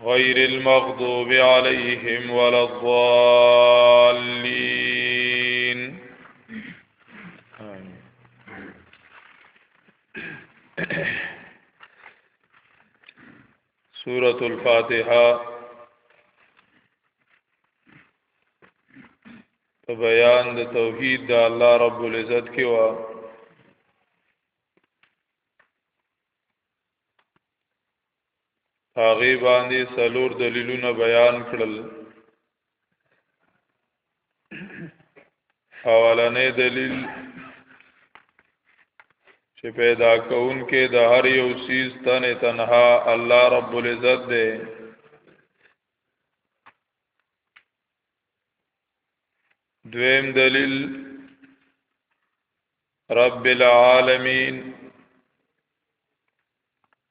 غير المغضوب عليهم ولا الضالين سورة الفاتحة بيان د توحید د الله رب العزت کې وا هغه باندې څلور دلیلونه بیان کړل اولنې دلیل چې پیدا کون کې د هر یو سیز تن تنها الله رب العزت دی دویم دلیل رب العالمین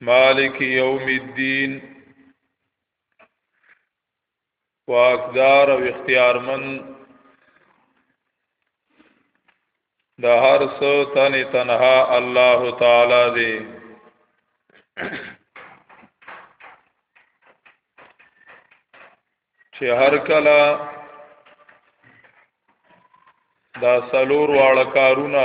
مالک یوم الدین واقدار او اختیارمن د هر څو تن تنها الله تعالی دی چې هر کله دا سلور واړه کارونه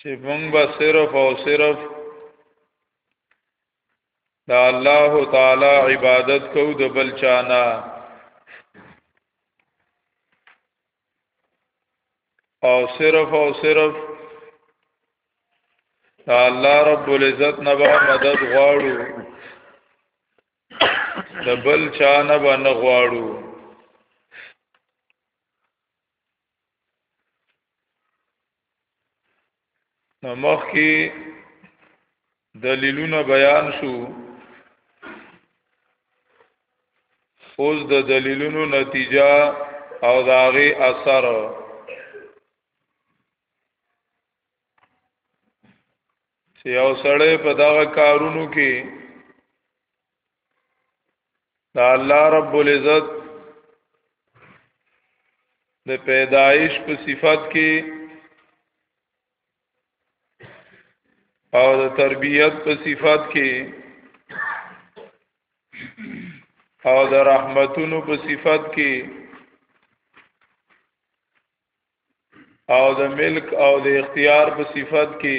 چې موږ به صرف او صرف د الله تعالی عبادت کو د بل چانا او صرف او صرف د الله رب العزت نه به مدد غواړو د بل چانا به نه غواړو نو مخ کې دلیلونه بیان شو اوس د دلیلونو نتیجه او داغه اثر چې یو سړی په دغه کارونو کې دا الله رب العزت د پیدایش په صفت کې او د تربیت په صفت کې او د رحمتونو په صفت کې او د ملک او د اختیار په صفت کې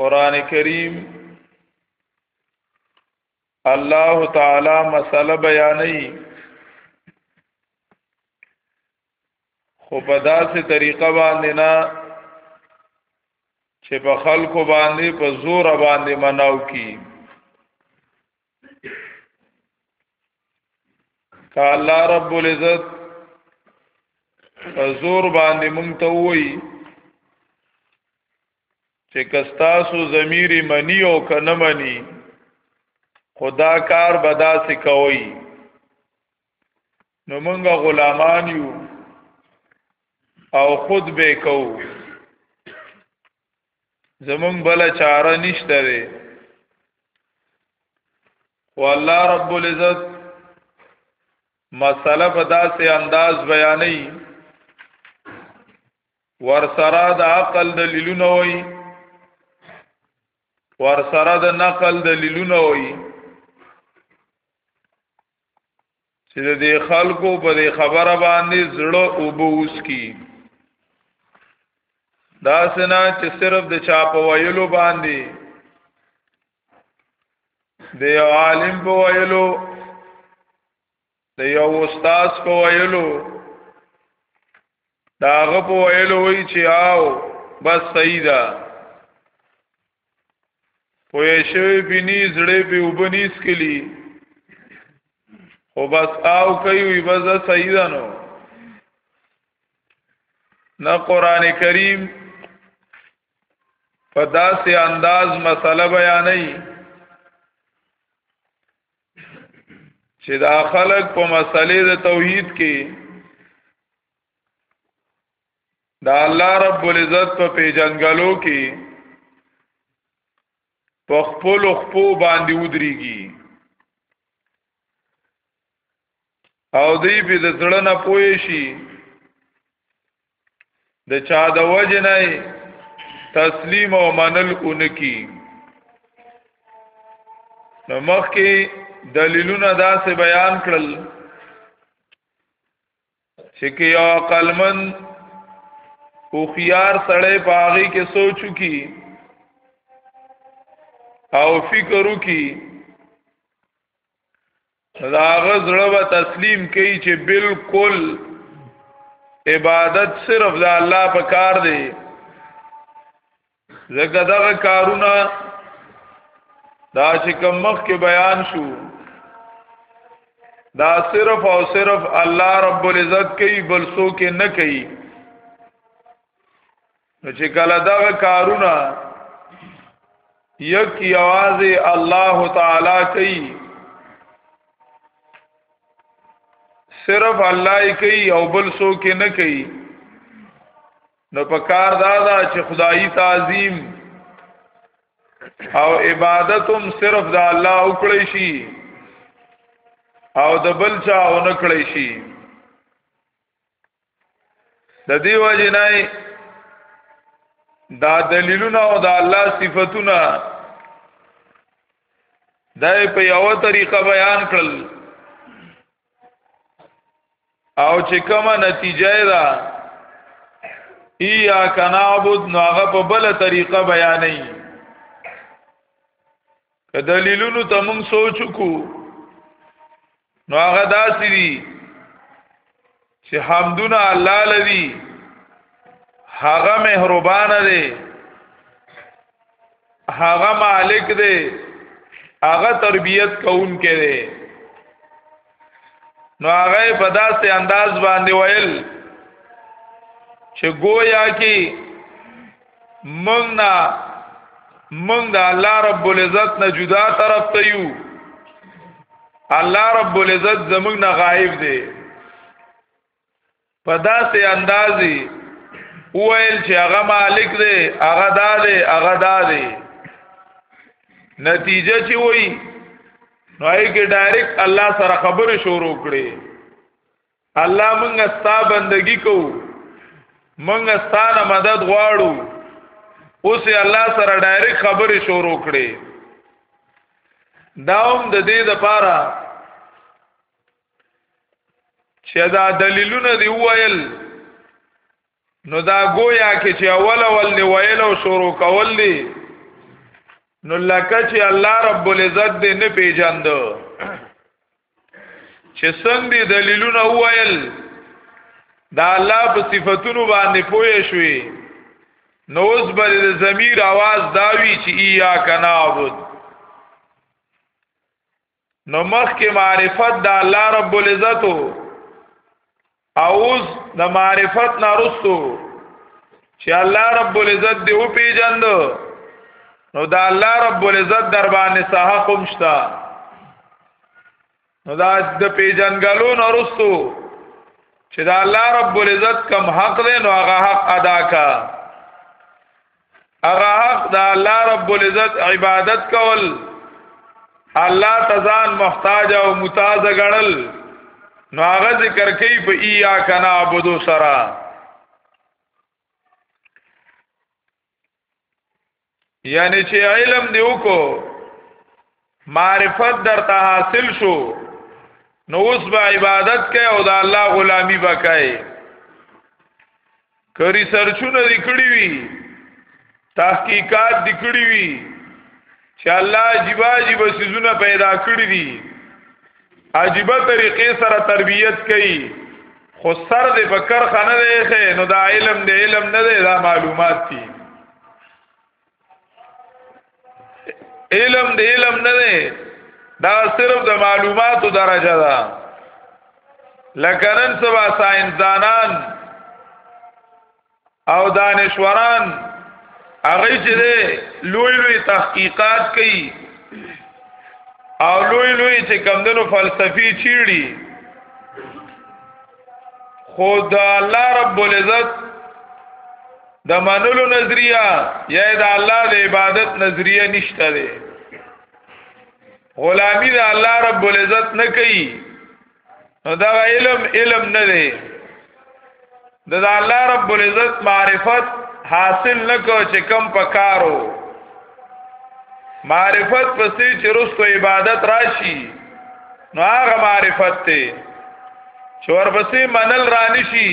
قران کریم الله تعالی مسله بیانې خو په داسې طریقه باندې نه چې په خلکو باندې په زور باندې مناو کی که الله رب العزت زور باندې مونږ ته وایي چې کستاسو ضمیر منی او کنه منی خدا کار بدا سي کوي نو مونږ غلامان یو او خود به کو زمون بل چاره نشته دی او الله رب العزت مسله په داسې انداز بیانې ور سره د عقل دلیلونه وای ور سره د نقل دلیلونه وای چې د دې خلکو په دې خبره باندې زړه او بوس کی دا سنا چې صرف د چا په ویلو باندې د عالم په ویلو د یو استاد په ویلو داغه په ویلو وی چې آو بس صحیح ده پوه شوی بنی زړه به وبنیس کلی او بس آو کوي وي بس صحیح ده نو نه قران کریم په داسې انداز مسله بیانې چې دا خلق په مسلې د توحید کې دا الله رب العزت په پیجنګلو کې په خپل خپو باندې ودرېږي او دی په د زړه نه پوي شي د چا د وجه نه تسلیم او منل اونکی نو مخکې دلیلونه داسې بیان کړل چې کې یو عقلمن او خيار سړی پاغي کې سوچو کی او فکرو کی دا غزړه و تسلیم کوي چې بالکل عبادت صرف د الله په کار دی زګه دغه کارونه دا چې کوم مخ کې بیان شو دا صرف او صرف الله رب العزت کوي بل څوک نه کوي نو چې کله دغه کارونه یک یواز الله تعالی کوي صرف الله کوي او بل څوک نه کوي نو په کار دا دا چې خدایي تعظیم او عبادت هم صرف د الله وکړي شي او د بل چا او نه کړي شي د دې وجه نه دا دلیلونه او د الله صفاتونه دا په یو طریقه بیان کړل او چې کومه نتیجه ده ایا کنابود نو هغه په بل طریقه بیانې که دلیلونو ته موږ سوچ کو نو هغه داسې دي چې حمدونه الله لوي هغه مهربان دی هغه مالک دی هغه تربیت کون کې دی نو هغه په داسې انداز باندې ویل چې گویا کې مونږ نه مونږ د الله رب العزت نه جدا طرف ته یو الله رب العزت زمونږ نه غایب دی په داسې اندازي وویل چې هغه مالک دی هغه دا دی هغه دا دی نتیجه چې وایي نو یې کې ډایرکټ الله سره خبرې شروع کړې الله مونږ ستا بندگی کو مونږ ستانه مدد غواړو اوس الله سره ډایرک خبرې شروع کړي داوم د دې د پاره چې دا دلیلونه دی وایل نو دا گویا کې چې اول اول دی ویل او شروع کول دی نو لکه چې الله رب العزت دې نه پیژاند چې څنګه دلیلونه وویل دا الله په صفاتونو باندې پوه شوي نو اوس بل د ضمیر आवाज داوی چې ایا کنا عبد نو مخکې معرفت د الله رب العزت اوس د معرفت نارستو چې الله رب العزت دی او پیجند نو د الله رب العزت در باندې صحه کوم شتا نو دا د پیجنګلو نارستو چې د الله رب العزت کم حق دی نو هغه حق ادا کا هغه حق د الله رب العزت عبادت کول الله تزان محتاج او متاز غړل نو هغه ذکر کوي په ایا کنا عبدو سرا یعنی چې علم دی وکړو معرفت در ته حاصل شو نو اوس به عبادت کوي او د الله غلامی به کوي کری سرچونه د کړی وی تحقیقات د کړی وی چې الله جیبا جیبا سيزونه پیدا کړی دي عجیبه طریقې سره تربیت کوي خو سر دې په کرخه نه دی نو دا علم دې علم نه دی دا معلومات دي علم د علم نه دی دا صرف د معلوماتو درجه ده لکه نن سبا ساينزدانان او دانشوران هغه چې لوی لوی تحقیقات کوي او لوی لوی چې کمندونو فلسفي چیړي خود الله رب العزت د منلو نظریه یا د الله د عبادت نظریه نشته ده غلامی د الله رب العزت نه کوي نو دا علم علم نه دی د الله رب العزت معرفت حاصل نکو چې کم پکارو معرفت پسې چې رستو عبادت راشي نو هغه معرفت ته چور پسې منل رانشي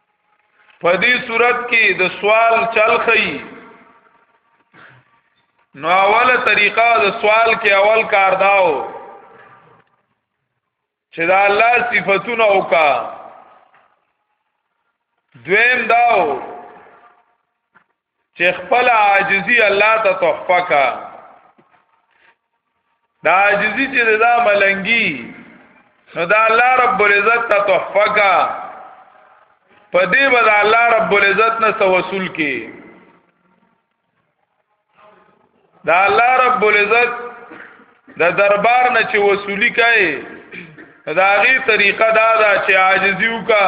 په دې صورت کې د سوال چل خي نو اوله طریقه د سوال کې اول کار داو چې دا الله صفاتونه وکا دویم داو چې خپل عاجزي الله ته تحفه کا دا عاجزي چې دا ملنګي نو دا الله رب العزت ته تحفه کا په دې بد الله رب العزت نه توسل کی دا الله رب العزت د دربار نه چې وصولی کوي دا غي طریقه دا دا چې عاجزی وکا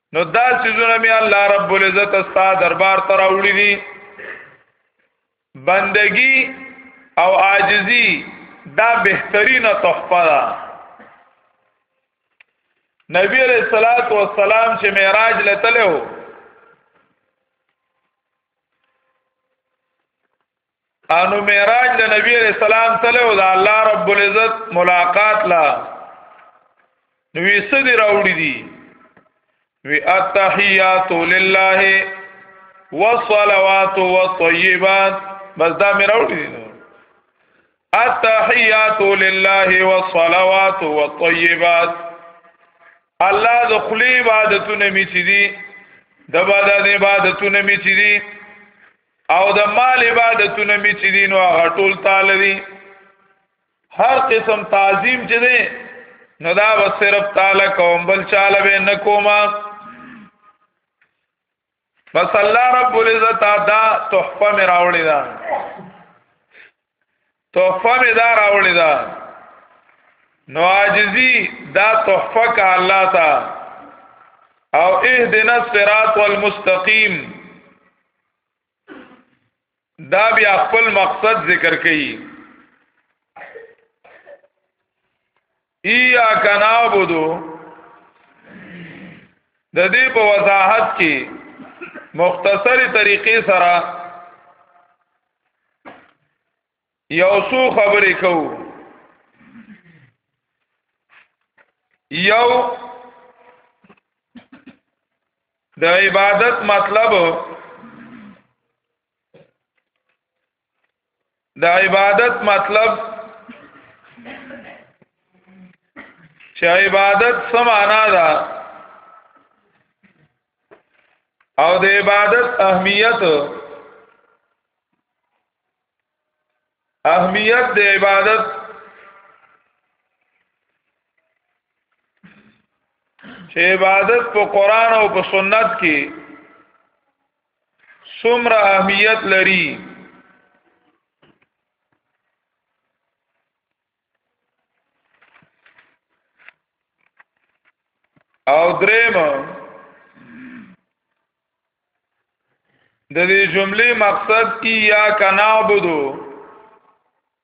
نو دا سيزونه می الله رب العزت استا دربار تر اوړي دي بندگی او عاجزی دا بهترینه تحفه ده نبی علیہ الصلات والسلام چې معراج لته انو معراج د نبی علیہ السلام تله او د الله رب العزت ملاقات لا نوې سدي راوړي دي وی التحیات لله والصلوات والطیبات بس دا مې راوړي دي التحیات لله والصلوات والطیبات الله د خلی عبادتونه می چي دي د بدن عبادتونه می چي دي او د مال عبادتونه می چې دین او غټول تعالی دی هر قسم تعظیم چې دی نو دا و صرف تعالی کوم بل چاله به نه کوما بس الله رب العزت دا تحفه می راوړی دا تحفه می دا راوړی دا نو عاجزی دا تحفه کا الله تا او اهدنا الصراط والمستقیم دا بیا خپل مقصد ذکر کړي ایا کنابودو د دې په وضاحت کې مختصری طریقې سره یو څو خبرې کوو یو د عبادت مطلب د عبادت مطلب چې عبادت سمانا ده او د عبادت اهمیت اهمیت د عبادت چې عبادت په قران او په سنت کې څومره اهمیت لري او درېم د دې جملې مقصد کی یا کنابودو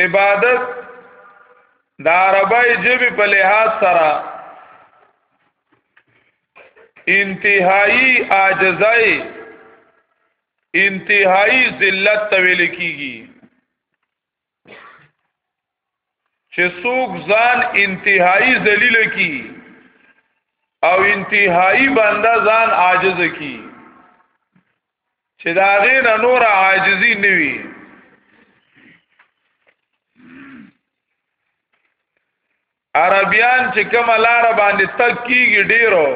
عبادت د عربی جبی په لحاظ سره انتهایی عاجزای انتهایی ذلت تویل کیږي چې څوک ځان انتهایی ذلیل کی او انتهایی بنده ځان عاجز کی چې دا غینه نور عاجزی نوي عربیان چې کوم لار باندې تک کیږي ډیرو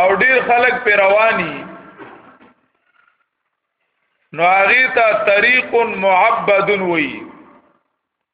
او ډیر خلک په رواني نو هغه ته طریق معبد وی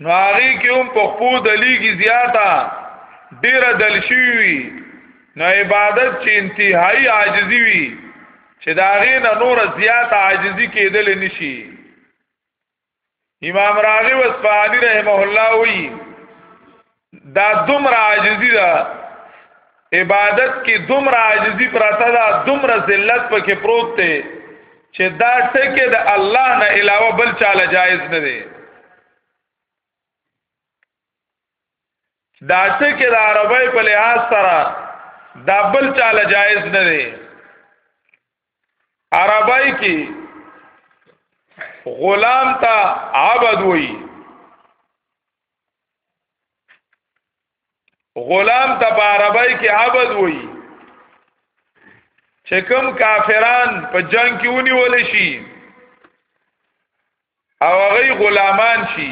نو هغه کې هم په خپو دلیږي زیاته ډیره دل شوی وي نو عبادت چې انتهایی عاجزی وي چې دا غي نه نور زیاته عاجزی کېدل نشي امام راغب اصفهانی رحمه الله وی دا دومره عاجزی ده عبادت کې دومره عاجزی پراته ده دومره ذلت پکې پروت دی چې دا ټکه د الله نه علاوه بل چاله جایز نه دی دا ټکه د عربی په لحاظ سره دا بل چاله جایز نه دی عربی کې غلام ته عبد وایي غلام ته په عربی کې عبد وایي چې کوم کافران په جنگ کې ونیول شي او هغه غلامان شي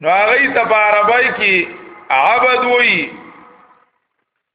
نو هغه ته په عربی کې عبد وایي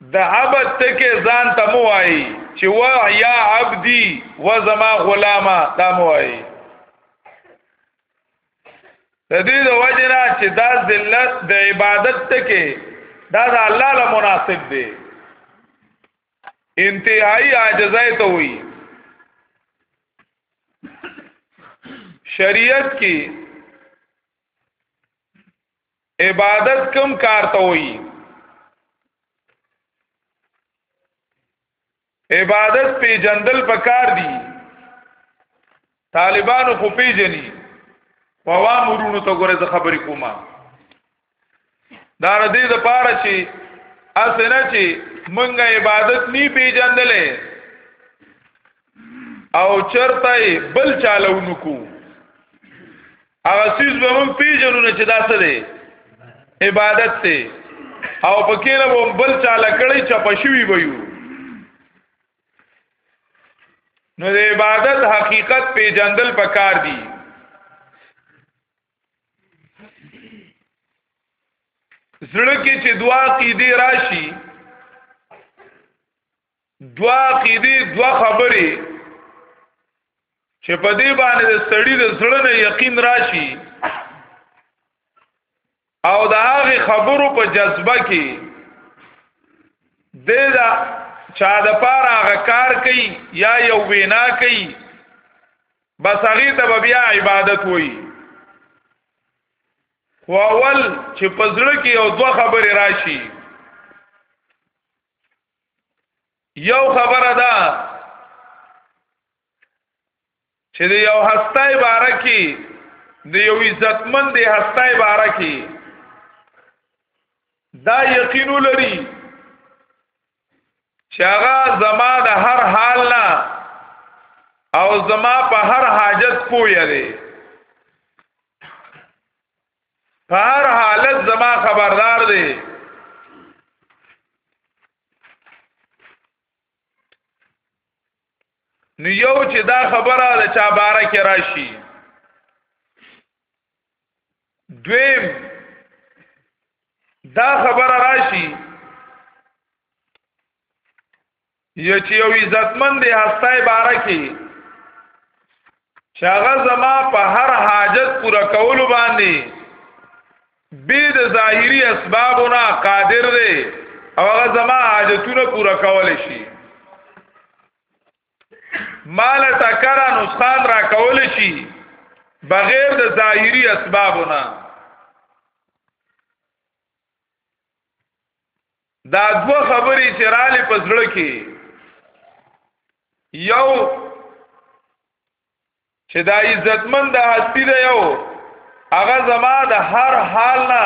د عبد تکه ځان ته مو وای چې وا یا عبدی و زما غلامه دا مو وای د دې د وجنا چې دا ذلت د عبادت تکه دا د الله له مناسب دی انتهایی عاجزای ته وای شریعت کې عبادت کم کار ته وایي عبادت پی جندل پکار دی طالبانو خو پی جنی فوا مرونو ته ګوره ز خبرې کومه دا ر دې د پاره چې اسنه چې منګه عبادت نی پی جندلې او چرته بل چاله ونکو هغه سیس به هم پیژنو نه چې دا څه دی عبادت دی او پکې نه هم بل چاله کړی چې پښوی به یو نو د عبادت حقیقت پیژندل پکار دی زړه کې چې دعا قیدی راشي دوا عقیده دوا خبرې چې په دې باندې د سړی د زړه نه یقین راشي او د هغه خبرو په جذبه کې د دا چا د پاره هغه کار کوي یا یو وینا کوي بس هغه ته بیا عبادت وایي خو اول چې په زړه کې یو دوه خبرې راشي یو خبره ده چې د یو هستای باره کې د یو عزتمن د هستای باره کې دا یقین لري چې هغه زما د هر حال نه او زما په هر حاجت پوهه دی په هر حالت زما خبردار دی نو یو چې دا خبره د چا باره کې راشي دویم دا خبره راشي یو چې یو عزتمن دی هستای باره کې چې هغه زما په هر حاجت پوره کولو باندې بې د ظاهري اسبابونه قادر دی او هغه زما حاجتونه پوره کول شي مال تکرا نقصان را کول شي بغیر د ظاهري اسبابونه دا دوه خبرې چې رالې په زړه کې یو چې دا عزتمن د هستی دی یو هغه زما د هر حال نه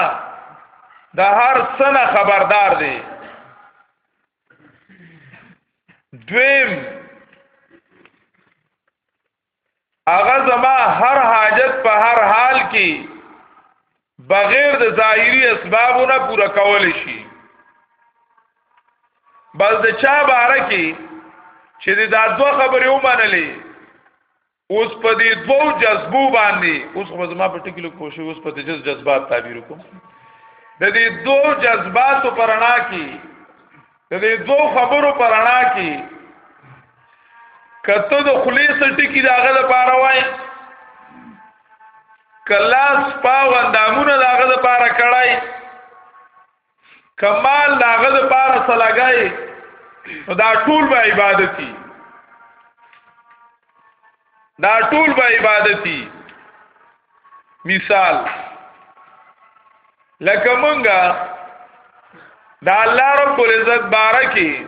د هر سنه خبردار دی دویم هغه زما هر حاجت په هر حال کې بغیر د ظاهری اسبابونه پوره کول شي بس د چا باره کې چې دا دوه خبرې ومنلې اوس په دې دوو جذبو باندې اوس خو زما په ټکلو کوشش اوس په دې جذبات تعبیر کوم د دې دوو جذباتو پرانا کې د دې دوه خبرو پر اړه کې کته د خلیص ټکی داغه لپاره وای کلاس پاو اندامونه داغه لپاره کړای کمال داغه لپاره سلاګای دا ټول به عبادتي دا ټول به عبادتي مثال لکه مونږه دا الله رب العزت بارکی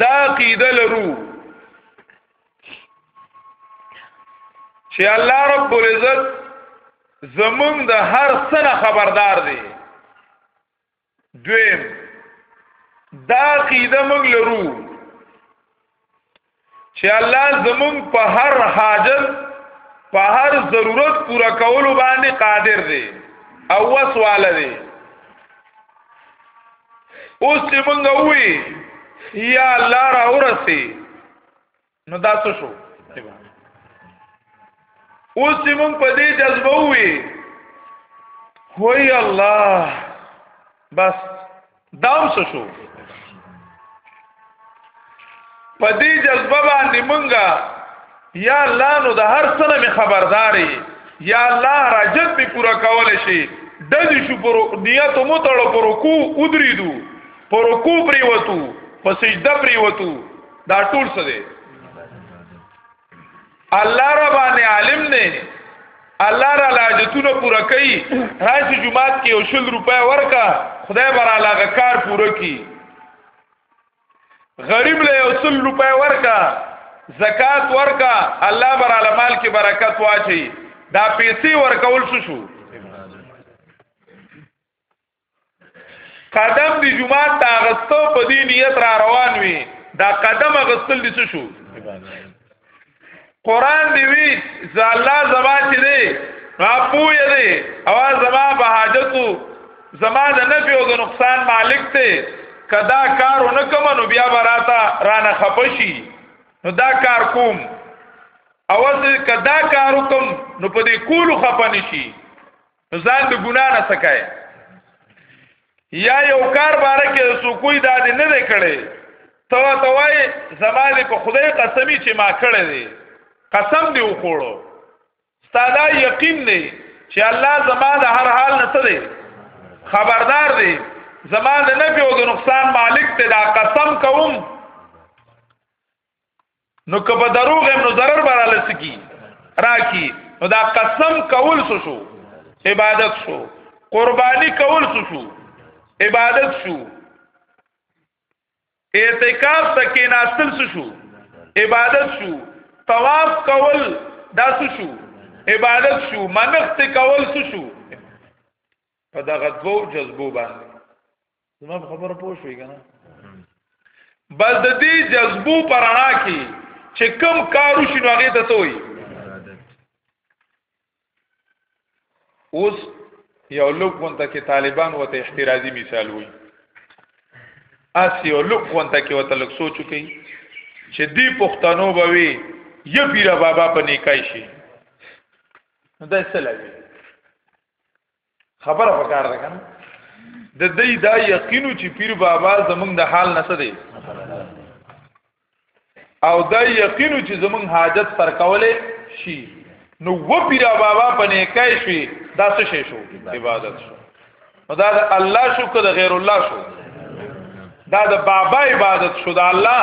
دا قیده لرو چې الله رب العزت زمونږ د هر سنه خبردار دی دویم دا قیده موږ لرو چې الله زمون په هر حاجت په هر ضرورت پورا کولو باندې قادر دی او وسواله دی اوس چې موږ وی یا الله را ورسي نو دا څه شو اوس موږ په دې جذبه وي وای الله بس دام څه شو په دې جذبه باندې مونږه یا الله نو د هر سره می خبرداري یا الله راجت می پورا کول شي د دې شو پر نیت مو تړو پر کو ودریدو پر کو پریوتو په سجده پریوتو دا ټول څه دی الله را باندې عالم نه الله را لاجتونه پوره کوي راځي جمعات کې او شل روپیا ورکا خدای برا لاغه کار پوره کی غریب له یو سل روپیا ورکا زکات ورکا الله برا مال کې برکت واچي دا پیسې ورکول شو شو قدم دی جمعات تا غستو په دې نیت را روان وي دا قدم غستل دي څه شو قران دی وی زالا زما چې دی ما پوی دی او زما به حاجتو زما د نفع او د نقصان مالک ته کدا کار ونکم نو بیا براتا رانه خپشي نو دا کار کوم او کدا کار وکم نو په دې کولو خپنشي ځان د ګنا نه سکای یا یو کار باره کې سو کوی دا دې نه کړي تو توای زماله په خدای قسمی چې ما کړی دی قسم دی وخوړو ستاده یقین نه چې الله زما د هر حال نه څه دی خبردار دی زما د نفع او د نقصان مالک ته دا قسم کوم نو که په دروغ هم نو ضرر براله سکی راکی نو دا قسم کول سو شو عبادت شو قربانی کول سو شو عبادت شو اعتکاف تکې ناستل سو شو عبادت شو طواف کول دا سو شو عبادت شو منخت کول سو شو په دغه دوو جذبو باندې زما په خبره پوه شوې کنه بس د دې جذبو پرانا کې چې کم کارو شنو هغه ته توي اوس یو لوک وانته کې طالبان وته احترازي مثال وي اس یو لوک وانته کې وته لک سوچو کوي چې دی پښتنو به وي ی پیر بابا په نیکای شي نو دا څه لګي خبره پکار ده کنه د دې دا یقینو چې پیر بابا زمونږ د حال نه دی او دا یقینو چې زمونږ حاجت پر کوله شي نو و پیر بابا پنه کای شي دا څه شي شو عبادت شو نو دا د الله شو که د غیر الله شو دا د بابا عبادت شو د الله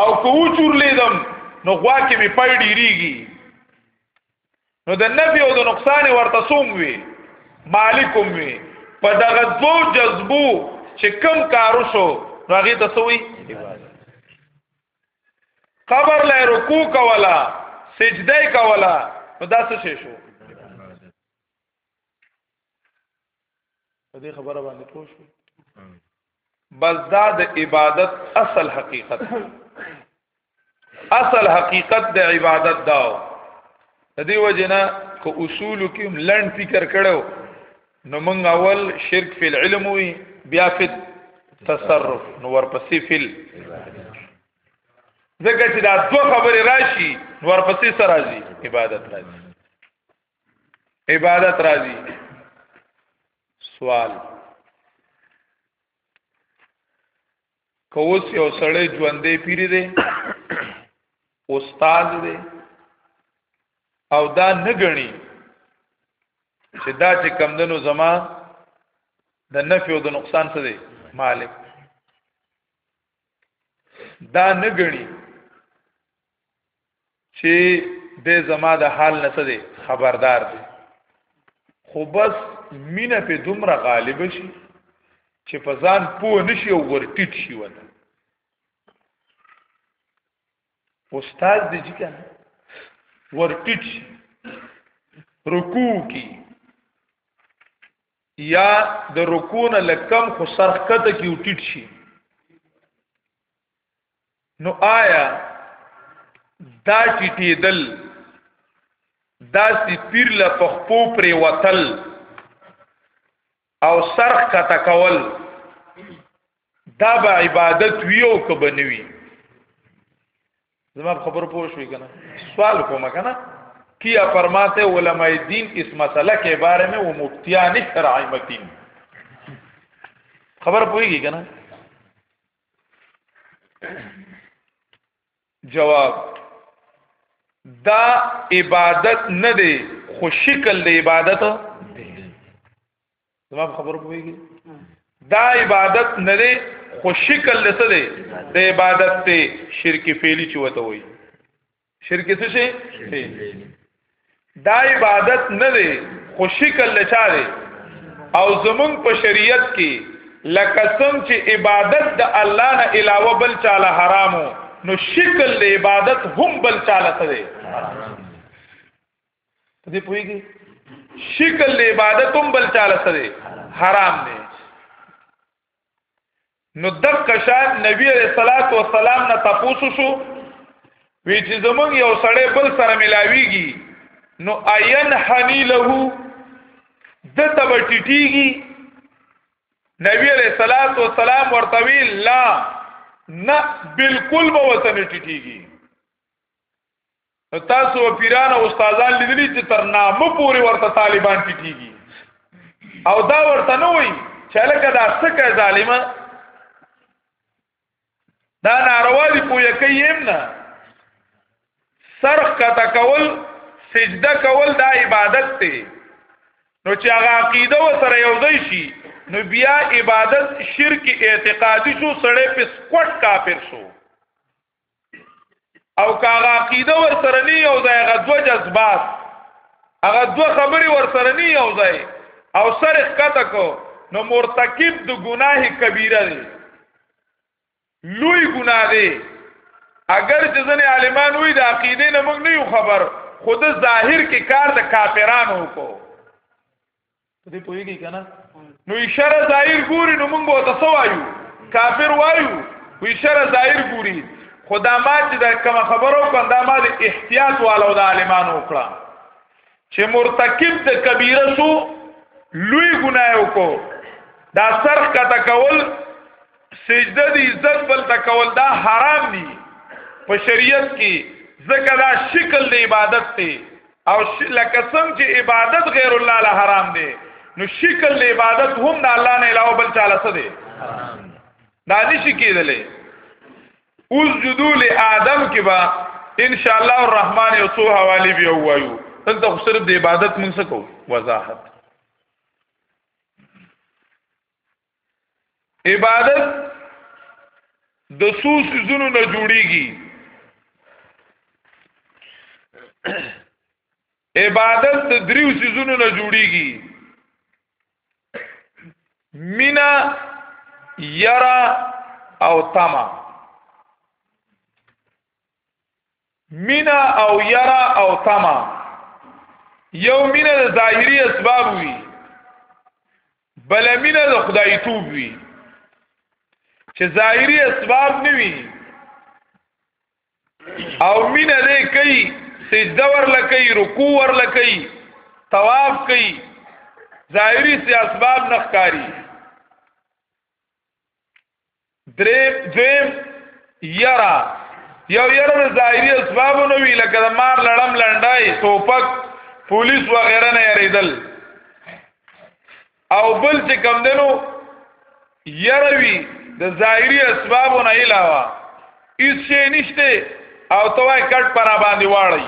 او کو چور لیدم نو غوا کې می پای ډیریږي نو د نفي او د نقصان ورته سوم وي مالکم وي په دغه دو جذبو چې کم کارو شو هغه ته سوي قبر له رکوع کولا سجده کولا نو دا څه شو په دې خبره باندې پوه شو بس دا د عبادت اصل حقیقت اصل حقیقت د عبادت داو د دې وجنه کو اصول کې لړن فکر کړو نو موږ اول شرک فی العلم وی بیا فی تصرف نو ورپسې فی ځکه چې دا دوه خبرې راشي نو ورپسې سره راځي عبادت راځي عبادت راځي سوال کوس یو سړی ژوندې پیری دی استاد دی او دا نګنی چې دا چې کمدنو زما د نفع او د نقصان څه دی مالک دا نګنی چې د زما د حال نه څه دی خبردار دی خو بس مینه په دومره غالب شي چې په ځان پوه نشي او ورټیټ شي ونه استاد دی چې کنه ورټیټ شي رکوع کی یا د رکوع نه لکم خو سرخته کی وټیټ شي نو آیا دا ټیټېدل دا سپیر له پخپو پرې وتل او سرخ کته کول دا به عبادت وی او که بنوي زما خبر پوه شوې کنه سوال کوم کنه کیا فرماتے علماء دین اس مسئلہ کے بارے میں وہ مفتیان شرعی متین خبر پوئی گی کنه جواب دا عبادت نه دی خو شکل د عبادت دی زما خبر کویږي دا عبادت نه دی خو شکل لته دی د عبادت ته شرک فعلی چوته وي شرک څه شي دا عبادت نه دی خو شکل لچا دی او زمون په شریعت کې لکه څنګه چې عبادت د الله نه علاوه بل چاله حرامو نو شکل د عبادت هم بل چاله ته دی ته دی پوېږي شکل د عبادت هم بل چاله ته دی حرام دی نو دک شان نبی علیہ الصلوۃ والسلام نه تاسو شو وی چې زمونږ یو سړی بل سره ملاویږي نو عین حنی له د تبټیږي نبی علیہ الصلوۃ والسلام ورته وی لا نه بالکل به وسنه ټیټیږي تاسو پیران او استادان لیدلی چې تر نامه پورې ورته طالبان ټکیږي او دا ورته نه وي چې لکه دا سکه ظالمه دا ناروا دي پوهه کوي هم نه سرخ کته کول سجده کول دا عبادت دی نو چې هغه عقیده و سره یو ځای شي نو بیا عبادت شرک اعتقادي شو سړی په سکوټ کافر شو او کاغه عقیده ور سره نه یو ځای هغه دو جذبات هغه دو خبرې ور سره نه یو ځای او سر ښکته کو نو مرتکب د ګناه کبیره دی لوی ګناه دی اگر چې ځنې عالمان وي د عقیده نه موږ نه یو خبر خود ظاهر کې کار د کافرانو کو په دې پوهیږي کنه نو اشاره ظاهر ګوري نو موږ به تاسو وایو کافر وایو و اشاره ظاهر ګوري خدا ما چې دا کوم خبرو کوم دا ما د احتیاط والو د عالمانو وکړه چې مرتکب د کبیره سو لوی ګناه وکړو دا سرخ کته کول سجده دی عزت بل تکول دا حرام دی په شریعت کې ځکه دا شکل دی عبادت دی او لکه څنګه چې عبادت غیر الله له حرام دی نو شکل دی عبادت هم د الله نه علاوه بل چاله څه دی دا نشي کېدلی اوس جدول آدم کې با ان شاء الله الرحمن او سو حوالی بیا وایو دلته خو صرف د عبادت مونږ څه کوو وضاحت عبادت د څو سيزونو نه جوړيږي عبادت د دریو سيزونو نه جوړيږي مینا یرا او تما مینا او یرا او تما یو مینا د ظاهری اسباب وی بل مینا د خدای توب وی چې ظاهری اسباب نه وی او مینا دې کوي سجده ورله کوي رکوع ورله کوي طواف کوي ظاهری سي اسباب نخکاری دریم دویم یرا یو یرا د ظاهري اسبابو نه وی لکه د مار لړم لنډای توپک پولیس و غیره نه یریدل او بل چې کم دنو یروي د ظاهري اسبابو نه علاوه هیڅ شي نشته او توای کټ پر باندې واړی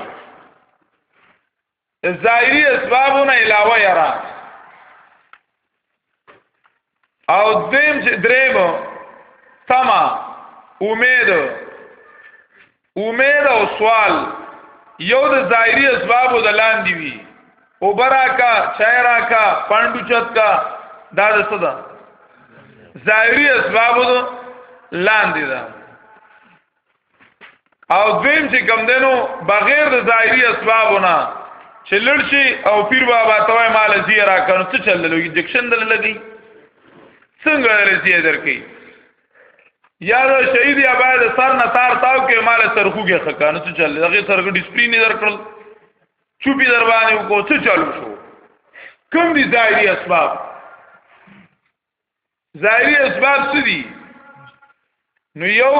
د ظاهري اسبابو نه علاوه یرا او دیم چې دریم تما امید امید او سوال یو د ظاهري اسبابو د لاندې وی او براکا چایرا کا پاندو چت کا دا د صدا ظاهري اسبابو لاندې ده او دویم چې کم دینو بغیر د ظاهري اسبابونه چې لړ شي او پیر بابا ته وای مال زی را کړو څه چل لګي جکشن دل لګي څنګه دل زی درکې یا دا شهید یا باید سر نه تار تاو کې مال سرخوږي خکانو څه چل دغه سرګ ډیسپلین درکړل چوپی در باندې کو څه چلو شو کوم دي ظاهري اسباب ظاهري اسباب څه دي نو یو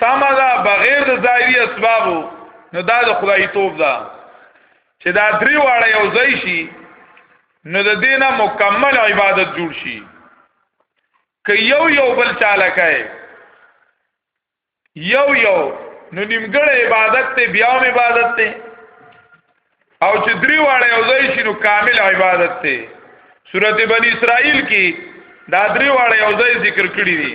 تمه ده بغیر د ظاهري اسبابو نو دا د خدای توب ده چې دا درې واړه یو ځای شي نو د دینه مکمل عبادت جوړ شي که یو یو بل چاله کوي یو یو نو نیمګړی عبادت ته بیا هم عبادت ته او چې درې واړه یو ځای شي نو کامل عبادت ته سورته بنی اسرائیل کې دا درې واړه یو ځای ذکر کړی دي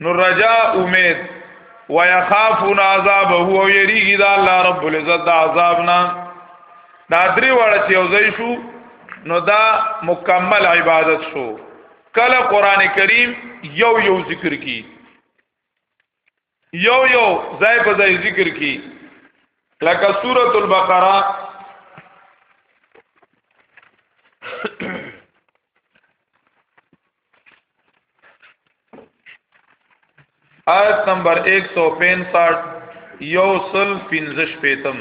نو رجا امید ويخافون عذابه او يريږي دا الله رب العزت دا عذابنا دا درې وړه چې اوځي شو نو دا مکمل عبادت شو کله قران کریم یو یو ذکر کی یو یو ځای په ځای ذکر کی لکه سورۃ البقرہ آیت نمبر 165 یو سل پنځش پیتم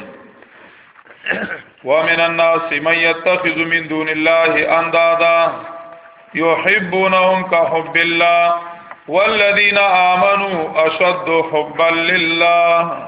ومن الناس من يتخذ من دون الله اندادا يحبونهم كحب الله والذين آمنوا اشد حبا لله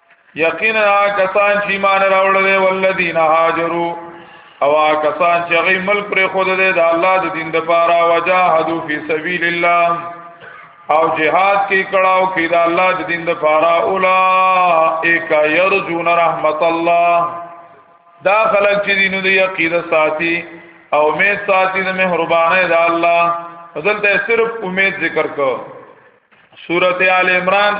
یقینا کسان چې ایمان راوړل دي ولذین هاجروا او کسان چې غي ملک پر خود دي د الله د دین د پاره وجاهدوا فی سبیل الله او جهاد کې کړهو کې د الله د دین د پاره اولائک یرجون رحمت الله دا خلک چې دینو د عقیده ساتي او امید ساتي د مهربانه د الله فضل ته صرف امید ذکر کو سورته آل عمران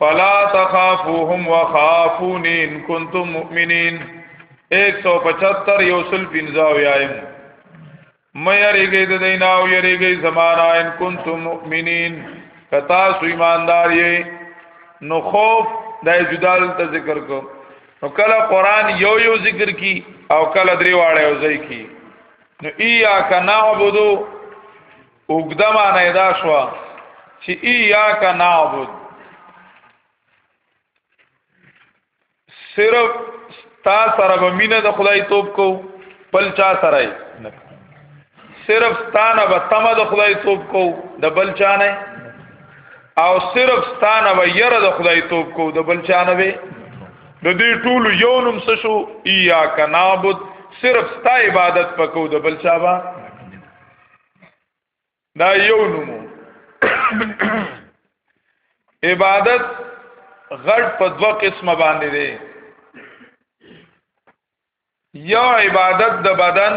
فلا تخافوهم وخافون ان کنتم مؤمنین 175 یوسل بنزاو یایم مې یریږي د دین او یریږي زمانہ ان کنتم مؤمنین کتا سو ایماندار یې نو خوف د جدال ته ذکر کو نو کله قران یو یو ذکر کی او کله درې واړه یو ځای کی نو ایا کنا عبدو اوګدا معنی دا شو چې ایاک نعبد صرف تا سره به مینه د خدای توپ کو بل چا سره نه صرف ستانه به تم د خدای توپ کو د بل چا نه او صرف ستانه به یره د خدای توپ کو د بل چا نه وي د دې ټول یو نوم سشو ایاک نعبد صرف ستا عبادت پکو د بل چا با دا یو نومو عبادت غړ په دوه قسمه باندې دی یو عبادت د بدن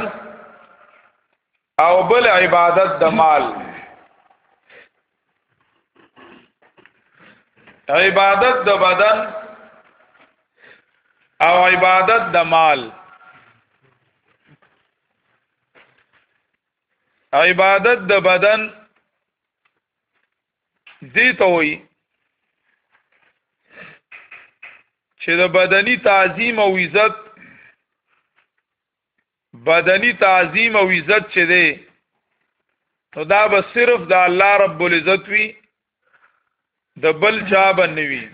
او بل عبادت د مال عبادت د بدن او عبادت د مال عبادت د بدن دی ته وي چې د بدني تعظیم او عزت بدني تعظیم او عزت چې دی نو دا به صرف د الله رب العزت وي د بل چا بنوي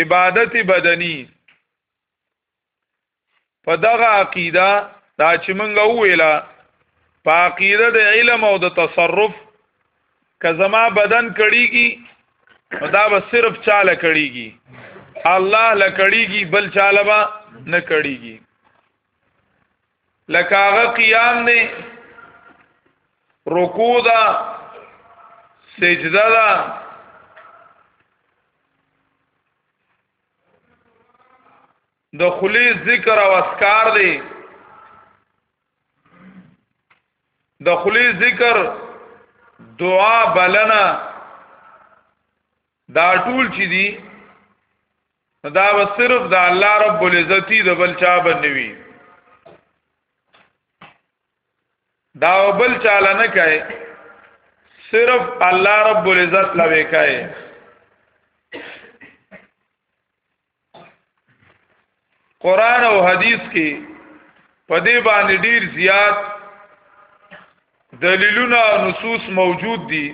عبادت بدني په دغه عقیده دا چې مونږ ویلا په عقیده د علم او د تصرف که زما بدن کړيږي نو دا به صرف چاله کړيږي الله لکړيږي بل چاله به نه کړيږي لکه هغه قیام دی رکوع ده سجده ده د خلی ذکر او اسکار دی د خلی ذکر دعا بلنا دا ټول چی دی دا و صرف د الله رب العزتی د بل چا بنوي دا و بل چاله نه کوي صرف الله رب العزت لوي کوي قران او حدیث کې په دې باندې ډیر زیات دلیلونه او نصوص موجود دي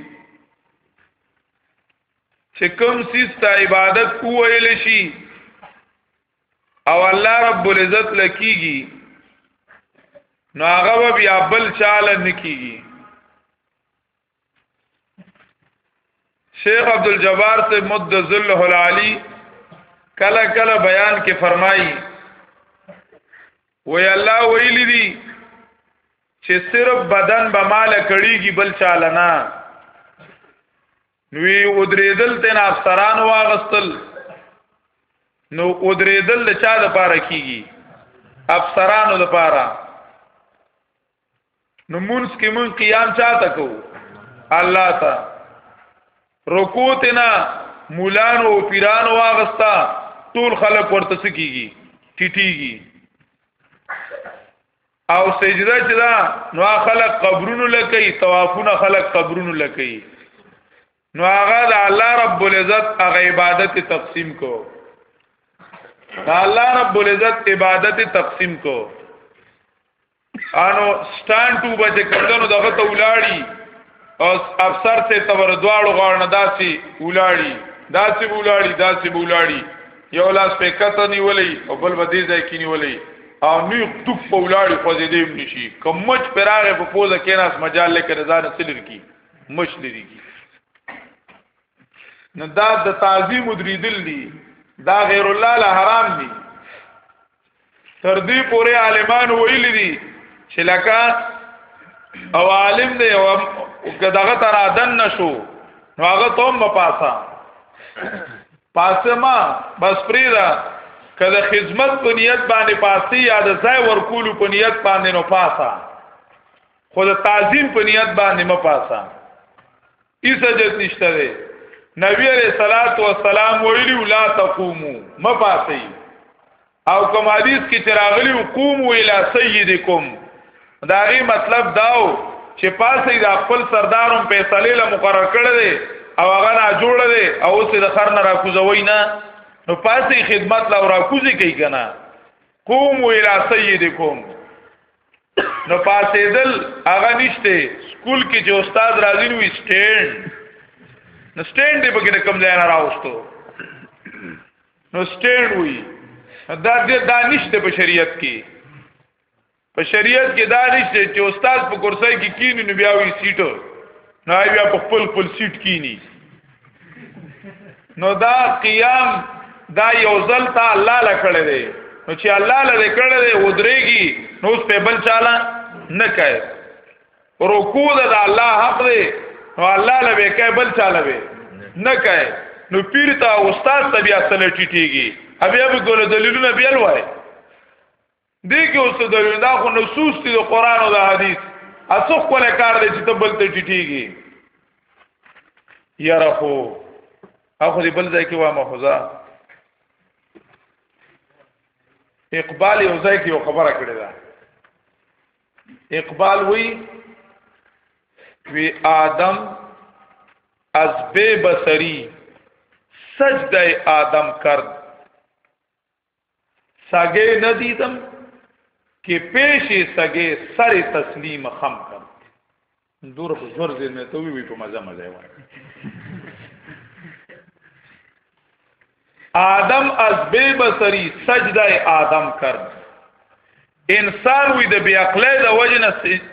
چې کوم سیس ته عبادت کویل شي او الله رب العزت لکیږي نو هغه بیا بل چاله نکیږي شیخ عبد الجبار سے مد ذله العالی کله کله بیان کې فرمایي وی الله ویل دي چې صرف بدن به مال کړيږي بل چاله نه نوې ودریدل تن افسران واغستل نو ودریدل چا د پاره کیږي افسرانو د پاره نو مونږ کې مونږ قیام چاته کو الله تا رکوع تنا مولانو او پیرانو واغستا ټول خلک ورته سکیږي ټټیږي او سجده چې دا نو خلک قبرونو لکې طوافونه خلک قبرونو لکې نو هغه د الله رب العزت هغه عبادت تقسیم کو دا الله رب العزت عبادت تقسیم کو انو سټان ټو به چې کمدنو دغه ته ولاړی او افسر ته تور دواړو غاړه نه داسي ولاړی داسي ولاړی داسي ولاړی یو لاس په کته نیولې او بل به دې ځای کې نیولې او نو ټوپ په ولاړی خو دې دې نشي کمچ پراغه په پوزه کې ناس مجال لکه رضا نسلر کی مش لري کی نو دا د تعظیم مدریدل دي دا غیر الله له حرام دي تر دې پورې عالمان ویل دي چې لکه او عالم دی او دغه تر ادن نشو نو هغه ته هم پاسا پاسما بس پریدا کله خدمت په نیت باندې پاسي یا د ځای ورکول په نیت باندې نو پاسا خو د تعظیم په نیت باندې م پاسا ایسا جت نشته دی نبی علیہ الصلات والسلام ویلی لا تقومو مپاسی او کوم حدیث کې چراغلی قومو الی سیدکم داغي مطلب داو چې پاسې د خپل سردارم فیصله له مقرر کړی دی او هغه نه جوړ دی او اوس د خر نه راکوزوي نه نو پاسې خدمت لا راکوزي کوي کنه قومو الی سیدکم نو پاسېدل هغه نشته سکول کې چې استاد راځي نو سټینډ نو سټینډ دې پکې کم ځای نه راوستو نو سټینډ وی دا دې دا نشته په شریعت کې په شریعت کې دا نشته چې استاد په کرسۍ کې کینی نو بیا وی سیټو نو بیا په خپل خپل سیټ کینی نو دا قیام دا یو ځل ته الله لکړه دی نو چې الله لره کړه دی ودرېږي نو اوس په بل چاله نه کوي رکوع د الله حق دی نو الله لره کوي بل چاله به نه کوي نو پیر ته استاد ته بیا سره ټیټیږي بیا به ګول دلیلونه بیا لوي دې کې اوس دلیل دا خو نصوص دي د قران او د حدیث اسو خپل کار دی چې ته بل ته ټټیږي یاره خو اخو دې بل ځای کې وامه خدا اقبال یو ځای کې یو خبره کړې ده اقبال وی وی آدم از بے بصری سجده آدم کرد سګې نه دیدم کې پېشې سګې سره تسلیم خم کړ دور زور دې نه ته وی په مزه مزه وای آدم از بے بصری سجده آدم کرد انسان وی د بی عقلی د وجنه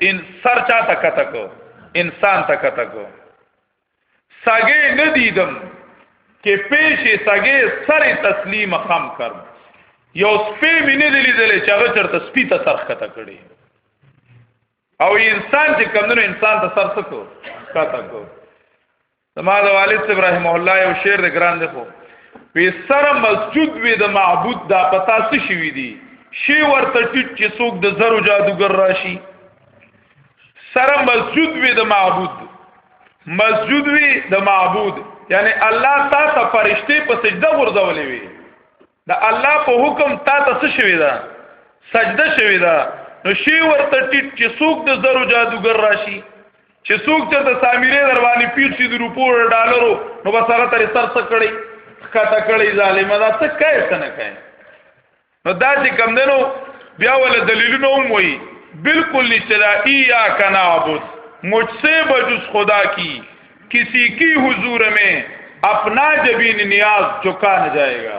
ان سر چا تکته کو انسان تکته کو سګې نه دیدم کې پیشې سګې سره تسلیم خم کړ یو سپې مینې دلی دلې چې هغه چرته سپې ته سرخ کته کړي او انسان چې کمونو انسان ته سر سکو کته کو زما د والد ابراهیم الله یو شعر د ګران دی خو په سره مسجد وی د معبود دا پتا څه شي وی دي شی ورته ټیټ چې څوک د زرو جادوګر راشي سره مسجود وي د معبود مسجود وي د معبود یعنی الله تا ته فرشتي په سجده ورځولې وي د الله په حکم تا ته څه شوی دا سجده شوی دا نو شی ورته ټیټ چې څوک د زرو جادوګر راشي چې څوک چې د سامیره دروانی پیر سي د روپو ډالرو نو بس هغه تر سر څه کړی خطا کړی ظالم دا څه کوي څه نه کوي نو دا چې کم دنو بیا ول دلیلونه هم وای بالکل لچلائی یا کنابود مجھ سے بجز خدا کی کسی کی حضور میں اپنا جبین نیاز چکا نه جائے گا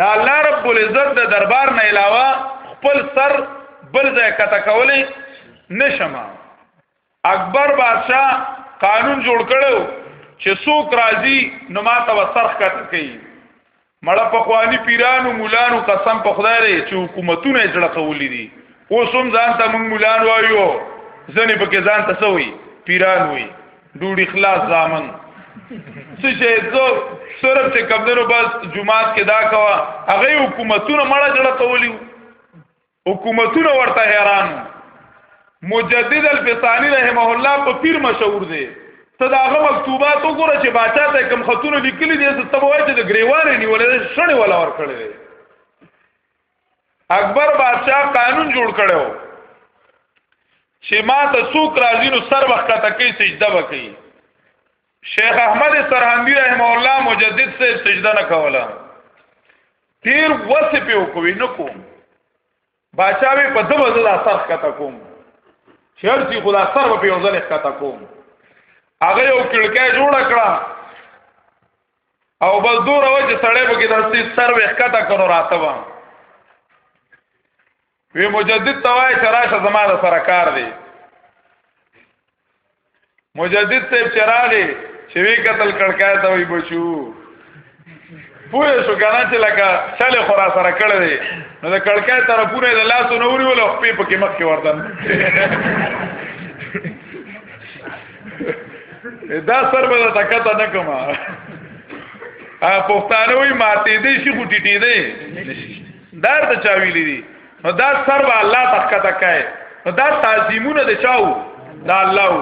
دا الله رب العزت د دربار نه علاوه خپل سر بل ځای کته کولې نشمه اکبر بادشاہ قانون جوړ کړو چې څوک راضي نو ما ته وسرخ کټ کوي مړه په خواني پیرانو مولانو قسم په خدای لري چې حکومتونه یې جوړ کولې دي اوس هم ځان ته مونږ مولان وایو ځنې په کې ځان ته سوي پیران وي ډوډۍ خلاص ځامن څه شي زه صرف چې کمندونو بس جمعات کې دا کوا هغه حکومتونه مړه جوړ کولې حکومتونه ورته حیران مجدد الفسانی رحمه الله په پیر مشهور دی ته داغه مکتوبات وګوره چې باچا ته کوم خطونه لیکلي دي ته وایي چې د گریوان نیولې شړې ولا ور کړې اکبر بادشاہ قانون جوړ کړو چې ما ته څوک راځي نو سر وخت ته کې سجده وکړي شیخ احمد سرهندی رحمه الله مجدد سے سجده نه کوله تیر وسه په وکوي نه کوم بچاوي په دغه ځل اثر کته کوم چرته خدا اثر په یو ځل کته کوم هغه یو کړکې جوړ کړه او بس دور وجه سړې بګی داسې سر وې کته کړو راته و وی مجدد توای چراشه زما د سره کار دی مجدد ته چراغه چې وی قتل کړکای ته وی بچو پوه شو کنه چې لکه چل خورا سره کړی دی نو د کړکای تر پوره د لاس نوري ول خو په کې مخ کې وردن دا سر به تا کته نه کومه ا پښتانه وی ماته دې شي ګټې دې دا د چا ویلي دي نو دا سر به الله تخکته کوي نو دا تعظیمونه د چاو دا الله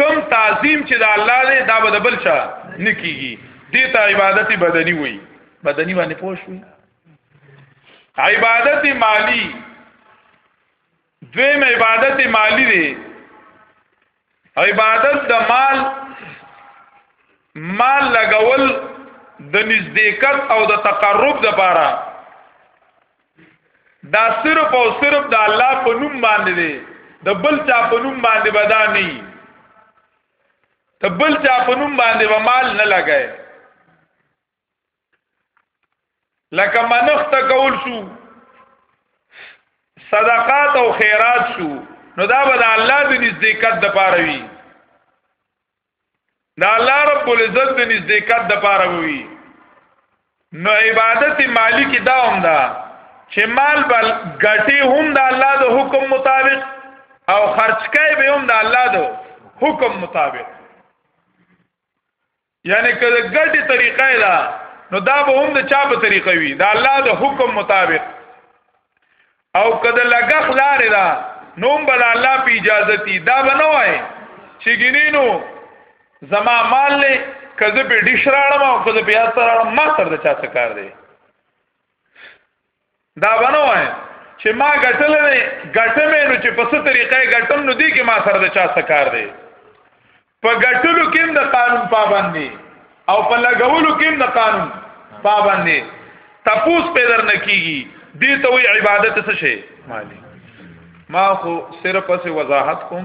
کم تعظیم چې دا الله دی دا به بل چا نکیږي دې ته عبادت بدني وي بدني باندې پوښوي عبادت مالی دویم عبادت مالی دی عبادت د مال مال لګول د نزدېکت او د تقرب د پاره دا صرف او صرف د الله په نوم باندې دی د بل چا په نوم باندې بدا نه ته بل چا په نوم باندې و مال نه لګای لکه منخت کول شو صدقات او خیرات شو نو دا به د الله د نزدېکت د پاره وي دا الله رب العزت د نزدېکت د پاره وي نو عبادت مالی کې دا هم دا چې مال بل ګټي هم د الله د حکم مطابق او خرج کوي به هم د الله د حکم مطابق یعنی که د ګډي طریقه ده نو دا به هم د چا په طریقه وي دا الله د حکم مطابق او که د لګخ لارې ده نوم بل الله په اجازه تي دا به نه وای چې ګینینو زما مال له کزه په ډیش راړم او کزه په یاد راړم ما سره د چا څه کار دی دا ونه وای چې ما ګټل نه ګټم نو چې په څه طریقې ګټم نو دی کې ما سره د چا سکار دی په ګټلو کې د قانون پابندي او په لګولو کې د قانون پابندي تپوس په در نه کیږي دې ته وی عبادت څه شي مالی ما خو صرف پس وضاحت کوم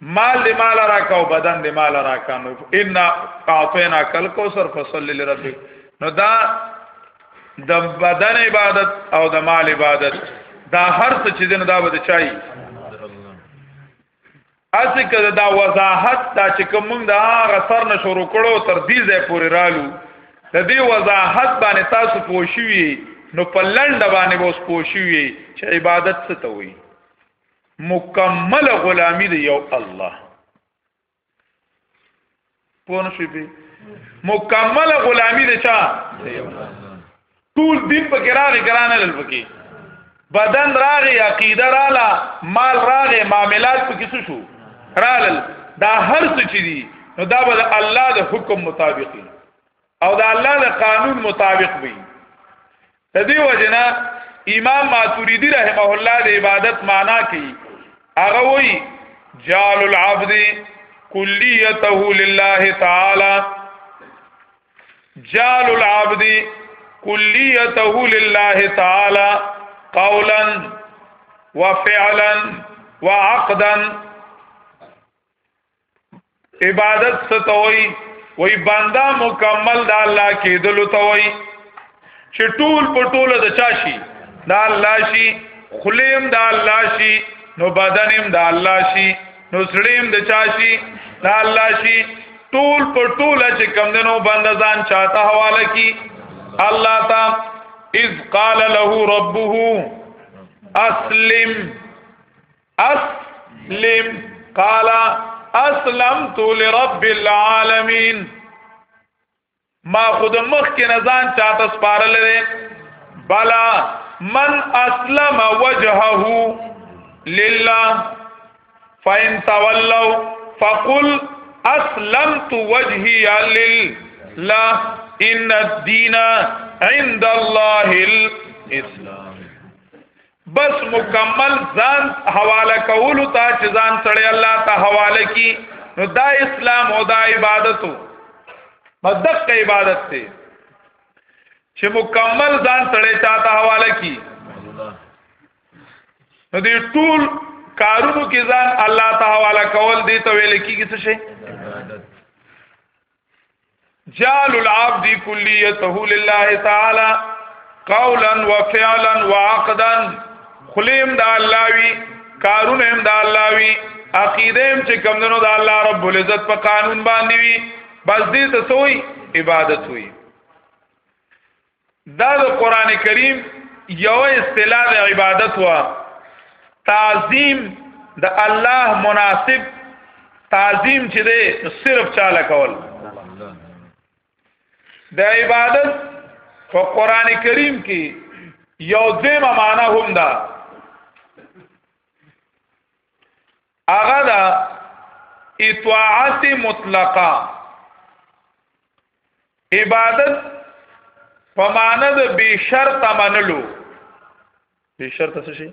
مال دی مال راکا او بدن دی مال راکا نو ان اعطینا کل کوثر فصلی لربک نو دا د بدن عبادت او د مال عبادت دا هر څه چې دین دا به چای اسی کده دا وضاحت دا چې کوم دا غسر نه شروع کړو تر دې ځای پورې رالو د دې وضاحت باندې تاسو پوښیوي نو په لنډ باندې اوس پوښیوي چې عبادت څه ته وایي مکمل غلامی دی یو الله پون شي به مکمل غلامی دی چا ټول دین په ګرانه ګرانه لل پکې بدن راغی عقیده رااله مال راغی معاملات په کیسو شو رالل دا هر څه چې دي نو دا به الله د حکم مطابقي او د الله د قانون مطابق وي د دې وجنا امام ماتوریدی رحمه الله د عبادت معنا کوي هغه وایي جعل العبد کلیته لله تعالی جعل العبد کلیته لله تعالی قولا وفعلا وعقدا عبادت ستوي وای بندا مکمل د الله کې دلو توي چې ټول په ټوله د چا شي د الله شي خلیم د الله شي نو بدنم د الله شي نو سړیم د چا شي د الله شي ټول په ټوله چې کمندنو بندزان چاته حواله کی الله تا اذ قال له ربه اسلم اسلم قال اسلمت لرب العالمین ما خود مخ کې نزان چاته سپارل دي بلا من اسلم وجهه لله فإن تولوا فقل اسلمت وجهي لله ان الدين عند الله الاسلام بس مکمل ځان حواله کول ته چې ځان سره الله ته حواله کی نو دا اسلام او دا عبادتو بدق عبادت ته چې مکمل ځان سره چاته حواله کی نو دې ټول کارونو کې ځان الله ته حواله کول دي ته ویل کیږي څه شي جعل العبد كليته لله تعالى قولا وفعلا وعقدا خلیم د الله وی کارونه هم د الله وی عقیده هم چې کمندونو د الله رب العزت په قانون باندې وی بس دې ته سوی عبادت وی دا د قران کریم یو اصطلاح د عبادت وا تعظیم د الله مناسب تعظیم چې دی صرف چاله کول د عبادت په قران کریم کې یو دیمه معنا هم ده هغه ده اطاعت مطلقه عبادت په معنا د بی شرط منلو بی شرط څه شي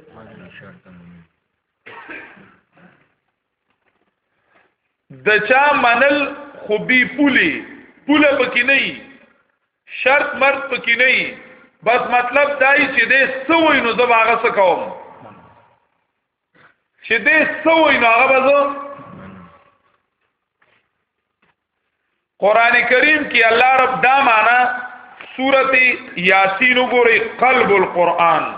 د چا منل خو بی پولی پوله پکې نه شرط مرد پکې نه بس مطلب دای چې دې سوې نو زه هغه څه کوم چې دې سوې نو هغه به قران کریم کې الله رب دا معنا سورته یاسین وګورئ قلب القرآن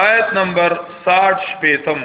آیت نمبر 60 شپیتم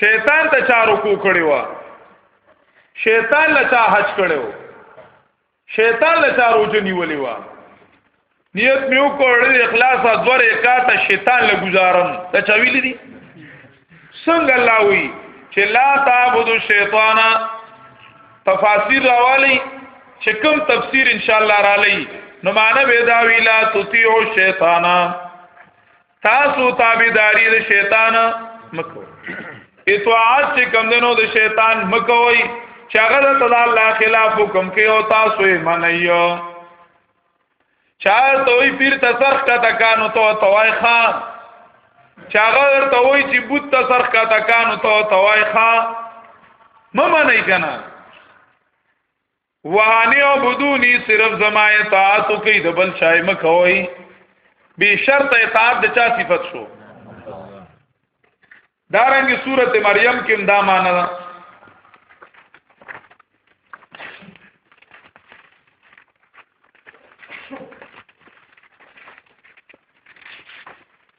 شیطان ته چا رکوع کړی و شیطان له چا حج کړو شیطان له چا روزه نیولې و نیت میو کړل اخلاص ازور اکاته شیطان له گزارم ته چا ویل دي څنګه الله وی چې لا تعبد الشیطان تفاسیر راوالی چې کوم تفسیر ان شاء الله را لې نو معنی به دا ویلا تطیع الشیطان تاسو تابعداري د شیطان مکو اطاعت چې کم دنو د شیطان مکوئ چې هغه د الله خلاف حکم کوي او تاسو یې منئیو چا ته وی پیر ته سرخ کا تکانو تو توای خان چا غر ته وی چې بوت ته سرخ کا تکانو تو توای خان ممنئ کنه وانی او بدونی صرف زما اطاعت کوي د بل چای مکوي به شرط اطاعت د چا صفت شو دارنګ سورته مریم کې دا معنا ده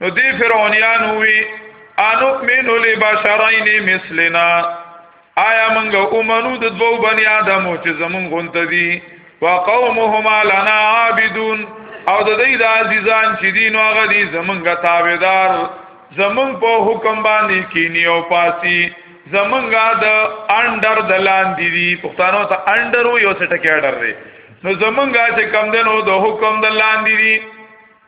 نو دی فرعونیان وی انو من لبشرین مثلنا آیا منګه اومنو د دوو بنی آدمو چې زمون غونت دي وقومهما لنا عابدون او د دې د عزیزان چې دین او غدي زمونږه تابعدار زمونږ په حکم باندې کینی او پاسی زمونږه د انډر د لاندې دي پښتنو ته انډر یو څه ټکی اډر دی نو زمونږه چې کم دنو د حکم د لاندې دي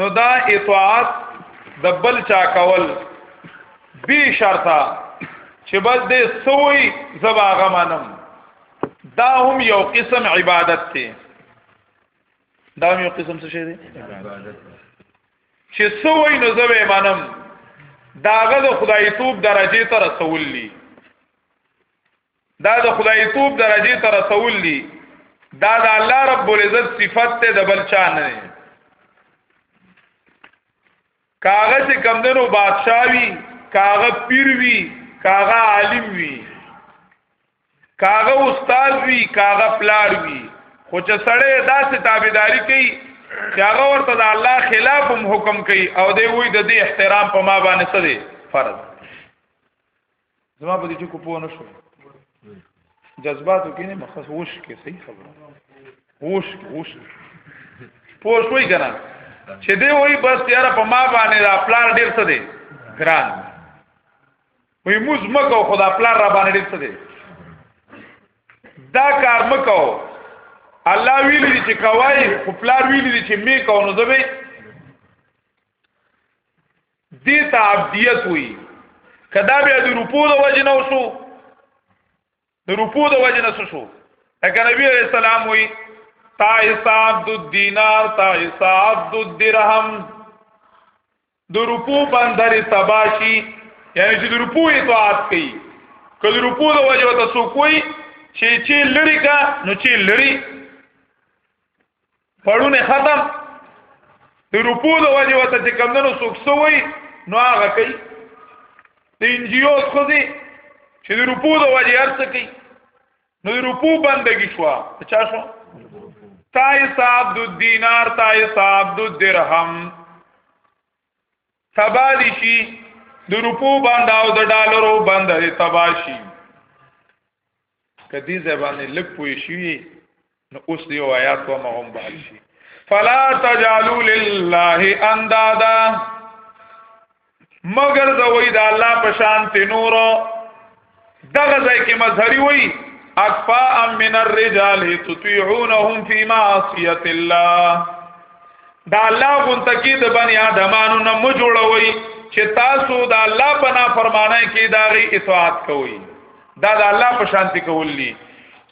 نو دا اطاعت د بل چا کول بی شرطه چې بس دې سوی زبا غمنم دا هم یو قسم عبادت دی دا هم یو قسم څه شی دی چې سوی نو زبا منم داغه د خدای توپ درجه ته رسول دي دا د خدای توب درجه ته رسول دي دا د الله رب العزت صفت ته د بل چا نه کاغه چې کمندنو بادشاہي کاغه پیر وی کاغه عالم وی کاغه استاد وی کاغه پلار وی خو چې سړی داسې تابعداري کوي چې هغه ورته د الله خلاف هم حکم کوي او دی وی د دې احترام په ما باندې څه دی فرض زما په دې چې کو پوه نه شو جذباتو کې نه مخصوص وش کې صحیح خبره وش کې وش پوه شوي کنه چې دی وای بس یار په ما باندې دا پلان ډیر څه دی ګران وې موږ مکو خدا پلان را باندې ډیر څه دی دا کار مکو الله ویل دي چې کوي خو پلان ویل دي چې می کو نو زبې دې ته عبدیت وی کدا بیا د روپو د وجه نه وشو د روپو د وجه نه شو اګه نبی علیہ السلام وی تا حساب د دینار تا حساب د درهم د روپو باندې تباشی یعنی چې د روپو اطاعت کوي کله روپو د وجه وته سو کوي چې چې لری کا نو چې لری پړونه ختم د روپو د وجه وته چې کمندونو سوکسوي نو هغه کوي د انجیو خو دې چې د روپو د وجه ارڅ کوي نو د روپو بندګي شو چا شو تای صاحب د دینار تای صاحب د درهم تبادی شي د روپو باندې او د ډالرو باندې تباشي کدی زبانه لک پوي شي نو اوس دی آیات و ما هم بحث شي فلا تجعلوا لله اندادا مگر زوی د الله په شان ته نور دغه ځای کې مظهری وای اکفاء من الرجال تطيعونهم في معصيه الله دا الله غون تکي د بني ادمانو نه مو جوړوي چې تاسو دا الله بنا فرمانه کې داغي اطاعت کوئ دا د الله په شانتي کوللی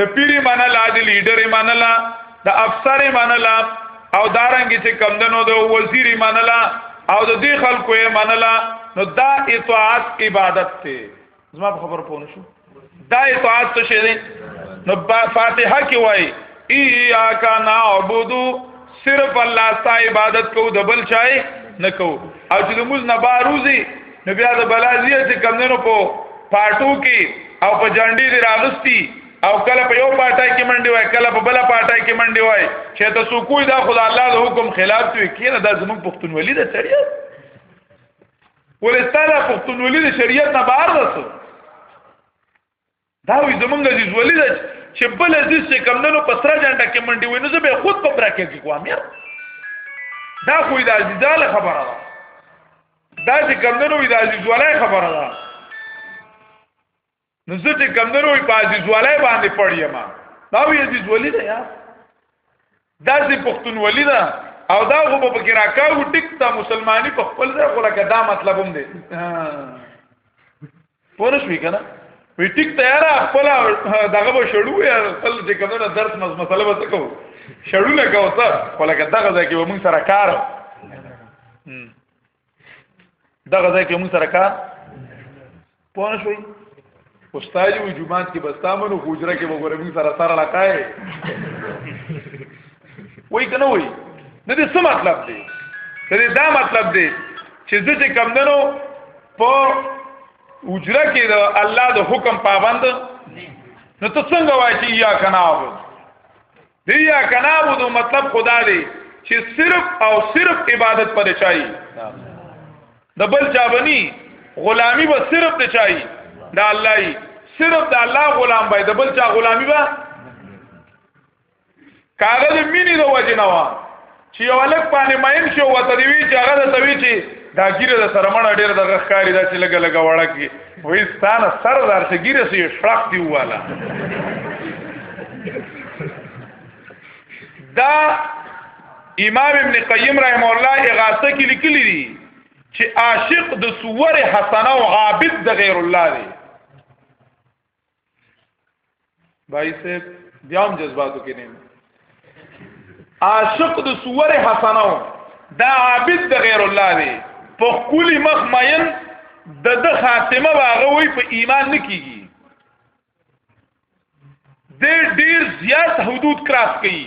د پیری منل د لیډر منل د افسر منل او دارنګ چې کمدنو د وزیر منل او د دې خلکو یې منل نو دا اطاعت عبادت ته زما په خبر پوه شو دا اطاعت څه شي نو فاتحه کې وای ایاک نعبدو صرف الله ستا عبادت کو د بل چای نه کو او چې د موز نه باروزی نو بیا د بلازیه چې کمندونو په پاټو کې او په جنډي دی راغستی او کله په یو پاټای کې منډي وای کله په بل پاټای کې منډي وای چې ته سکوې دا خدای الله د حکم خلاف دی کینه دا زمون پښتونولي ده سړی ولستانه پښتونولي د شریعت نه بهر ده دا وی زمونږ عزیز ولی ده چې بل عزیز چې کم ننو په سره جنډه کې منډي وینو زه به خود په براکه کې کوم یار دا خو د عزیزاله خبره ده دا چې کم ننو د عزیز ولای خبره ده نو زه چې کم ننو په عزیز ولای باندې پړیم دا وی عزیز ولی ده یار دا سي پښتونولي ده او دا خو په کې راکاو ټیک تا مسلمانۍ په خپل ځای خو لکه دا مطلب هم دی پوه شوې کنه وی ټیک ته یاره خپل دغه به شړو یا خپل چې کومه درس مز مسله به تکو شړو لکه وته خو لکه دغه ځای کې به موږ سره کار دا غځای کې موږ سره کار پوه شوي استاد یو جمعات کې بستامنو حجره کې وګوره موږ سره سره لکای وای کنه وای نه دې څه مطلب دی دې دا مطلب دی چې زه چې کم دنو په حجره کې د الله د حکم پابند نو ته څنګه وای چې یا کنه دی یا کنابود مطلب خدا دی چې صرف او صرف عبادت پر چای د بل چا بني غلامی به صرف د چای د الله صرف د الله غلام به د بل چا غلامی به کاغذ مینی د وجنوا چې یو الک باندې ماین شو وته دی وی چې هغه د توی چې دا ګیره د سره مړه ډیر دغه ښکاری دا چې لګه لګه وړه کې وې ستانه سر دار چې ګیره سي شړق دی واله دا امام ابن قیم رحم الله اغاثه کې لیکلی دی چې عاشق د صور حسنه او عابد د غیر الله دی بای صاحب بیا هم جذباتو کې نه عاشق د صور حسنه دا عابد د غیر الله دی په کلی مخ ماین د د خاتمه واغه وی په ایمان نه کیږي د ډیر زیات حدود کراس کوي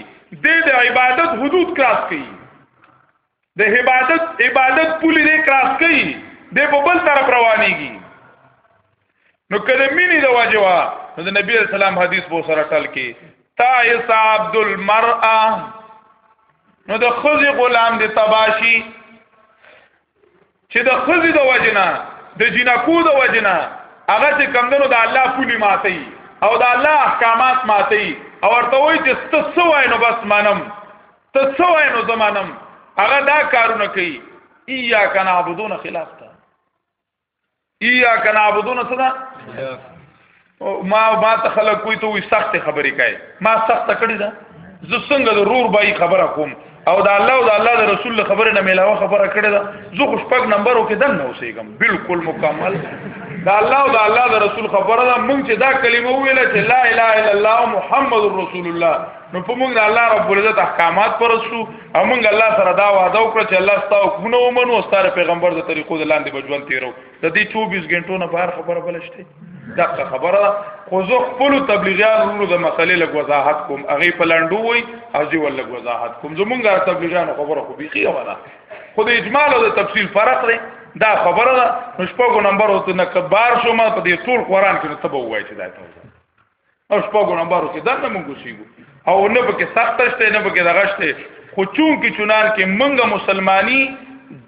د عبادت حدود کراس کوي د عبادت عبادت پولی دې کراس کوي دې په بل طرف روانيږي نو کله مینې د واجبہ نو د نبی اسلام حدیث بو سره ټل کې تا یس عبد المرأه نو د خزي غلام دې تباشي چې د خزي د وجنا د جنکو د وجنا هغه چې کمندونو د الله پولی ماتي او د الله احکامات ماتي او ورته وایي چې تاسو وای نو بس مانم تاسو وای نو زمانم هغه دا کارونه کوي ایا کنا عبدون خلاف ته ایا کنا عبدون صدا ما ما ته خلک کوی ته وي سخت خبرې کوي ما سخت کړی دا زه څنګه د رور بای خبره کوم او دا الله او دا الله د رسول خبره نه ملاوه خبره کړی دا زه خوش پک نمبرو کې دن نه اوسېږم بالکل مکمل دا الله او دا الله د رسول خبره دا مونږ چې دا کلمه ویله چې لا اله الا الله محمد رسول الله نو په موږ د الله رب العزت احکامات پرسو او موږ الله سره دا وعده وکړه چې الله ستاسو حکمونه ومنو او ستاسو پیغمبر د طریقو د لاندې بجوان تیرو د دې 24 غنټو نه بهر خبره بلشته دغه خبره خو زه خپل تبلیغیان ورو د مسلې لږ وضاحت کوم هغه په لاندو وي او زه ول لږ وضاحت کوم زمونږه تبلیغیان خبره خو بيخي ونه خو د اجمال او د تفصیل فرق دی دا خبره ده نو شپږو نمبر او ته نه کبار شو ما په دې ټول قران کې ته به وایې چې دا ته او شپږو نمبر کې دا نه مونږ شيګو او نه پکې سخت شته نه پکې دغه شته خو چون کې چونان کې مونږه مسلمانی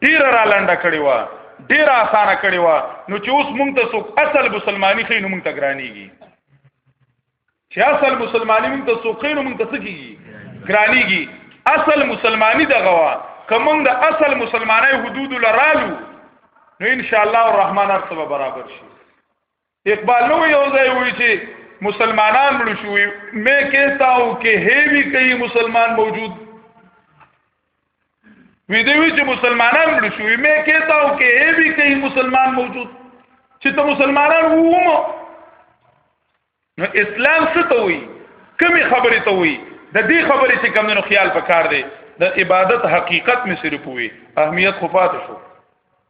ډیر را لنډه کړی و ډیر آسانه کړی و نو چې اوس مونږ ته څوک اصل مسلمانی خې نو مونږ ته ګرانیږي چې اصل مسلمانی مونږ ته څوک خې نو مونږ ته څه کیږي ګرانیږي اصل مسلمانی دغه وا کوم د اصل مسلمانای حدود لرالو نو ان شاء الله الرحمن ارتبه برابر شي اقبال نو یو ځای وی چې مسلمانان مړ شوی مې کېتا او کې هیوی کوي مسلمان موجود وی دی وی چې مسلمانان مړ شوی مې کېتا او کې هیوی کوي مسلمان موجود چې ته مسلمانان وومو نو اسلام څه ته وی کمی خبرې ته وی د دې خبرې چې کم نو خیال پکار دی د عبادت حقیقت می صرف وی اهمیت خو پاتې شو